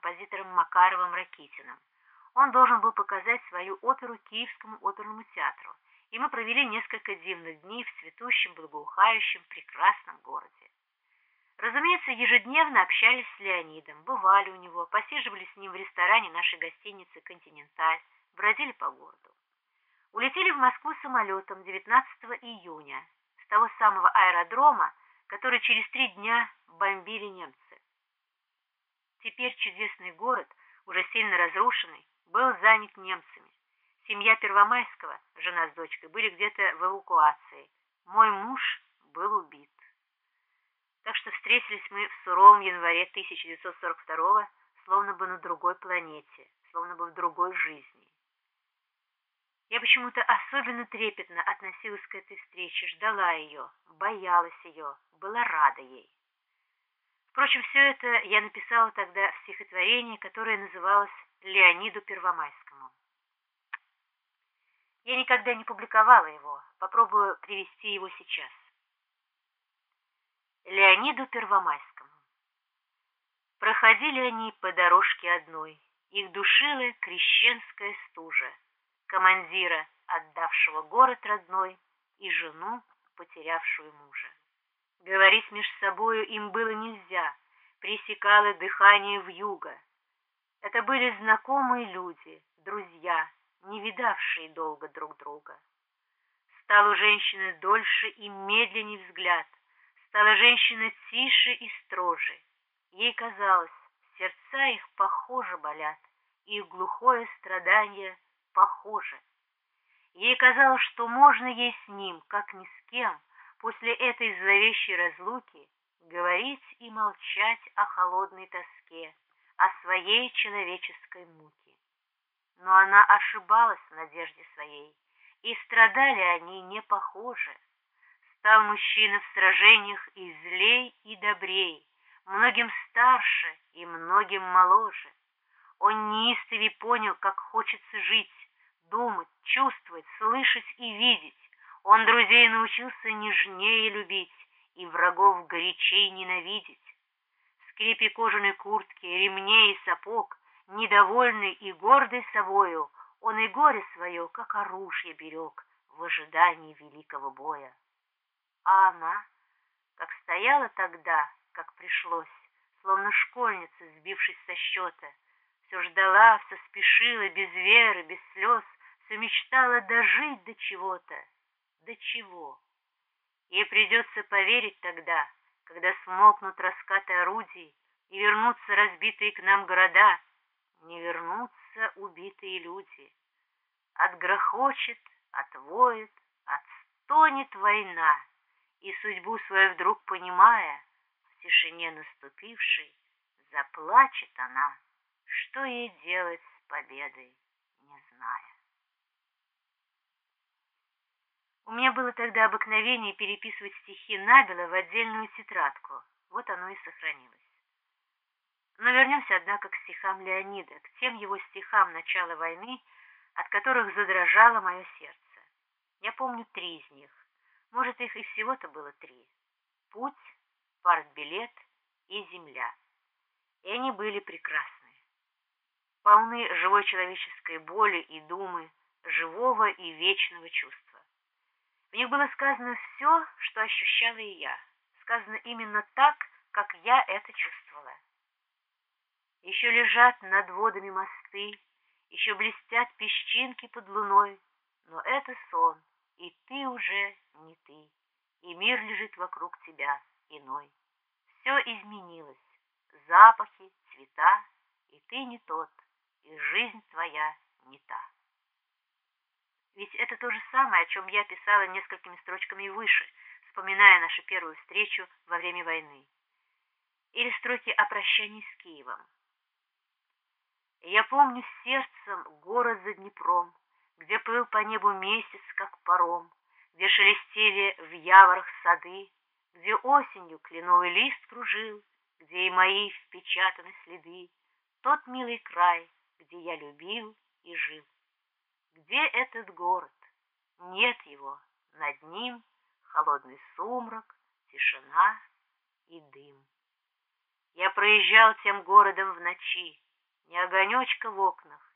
композитором Макаровым Ракитиным. Он должен был показать свою оперу Киевскому оперному театру, и мы провели несколько дивных дней в цветущем, благоухающем, прекрасном городе. Разумеется, ежедневно общались с Леонидом, бывали у него, посиживали с ним в ресторане нашей гостиницы «Континенталь», бродили по городу. Улетели в Москву самолетом 19 июня с того самого аэродрома, который через три дня бомбили немцы. Теперь чудесный город, уже сильно разрушенный, был занят немцами. Семья Первомайского, жена с дочкой, были где-то в эвакуации. Мой муж был убит. Так что встретились мы в суровом январе 1942 словно бы на другой планете, словно бы в другой жизни. Я почему-то особенно трепетно относилась к этой встрече, ждала ее, боялась ее, была рада ей. Впрочем, все это я написала тогда в стихотворении, которое называлось «Леониду Первомайскому». Я никогда не публиковала его, попробую привести его сейчас. Леониду Первомайскому. Проходили они по дорожке одной, их душила крещенская стужа, командира, отдавшего город родной, и жену, потерявшую мужа. Говорить между собою им было нельзя, пресекало дыхание в юго. Это были знакомые люди, друзья, не видавшие долго друг друга. Стал у женщины дольше и медленней взгляд, стала женщина тише и строже. Ей казалось, сердца их похоже болят, и глухое страдание похоже. Ей казалось, что можно ей с ним, как ни с кем, после этой зловещей разлуки говорить и молчать о холодной тоске, о своей человеческой муке. Но она ошибалась в надежде своей, и страдали они не похоже. Стал мужчина в сражениях и злей, и добрей, многим старше и многим моложе. Он неистовей понял, как хочется жить, думать, чувствовать, слышать и видеть. Он друзей научился нежнее любить и врагов горячей ненавидеть. Скрипе кожаной куртки, ремней и сапог, недовольный и гордый собою, он и горе свое, как оружие, берег в ожидании великого боя. А она, как стояла тогда, как пришлось, словно школьница, сбившись со счета, все ждала, все спешила, без веры, без слез, все мечтала дожить до чего-то. До чего? Ей придется поверить тогда, когда смолкнут раскаты орудий и вернутся разбитые к нам города, не вернутся убитые люди. Отгрохочет, отвоет, отстонет война, и судьбу свою вдруг понимая, в тишине наступившей, заплачет она, что ей делать с победой, не зная. У меня было тогда обыкновение переписывать стихи Набела в отдельную тетрадку. Вот оно и сохранилось. Но вернемся, однако, к стихам Леонида, к тем его стихам начала войны, от которых задрожало мое сердце. Я помню три из них. Может, их и всего-то было три. Путь, партбилет и земля. И они были прекрасны. Полны живой человеческой боли и думы, живого и вечного чувства. В них было сказано все, что ощущала и я. Сказано именно так, как я это чувствовала. Еще лежат над водами мосты, еще блестят песчинки под луной, но это сон, и ты уже не ты, и мир лежит вокруг тебя иной. Все изменилось, запахи, цвета, и ты не тот, и жизнь твоя не та. Ведь это то же самое, о чем я писала несколькими строчками выше, вспоминая нашу первую встречу во время войны. Или строки о прощании с Киевом. Я помню сердцем город за Днепром, где плыл по небу месяц, как паром, где шелестели в яворах сады, где осенью кленовый лист кружил, где и мои впечатаны следы, тот милый край, где я любил и жил. Где этот город? Нет его. Над ним холодный сумрак, тишина и дым. Я проезжал тем городом в ночи, ни огонечка в окнах,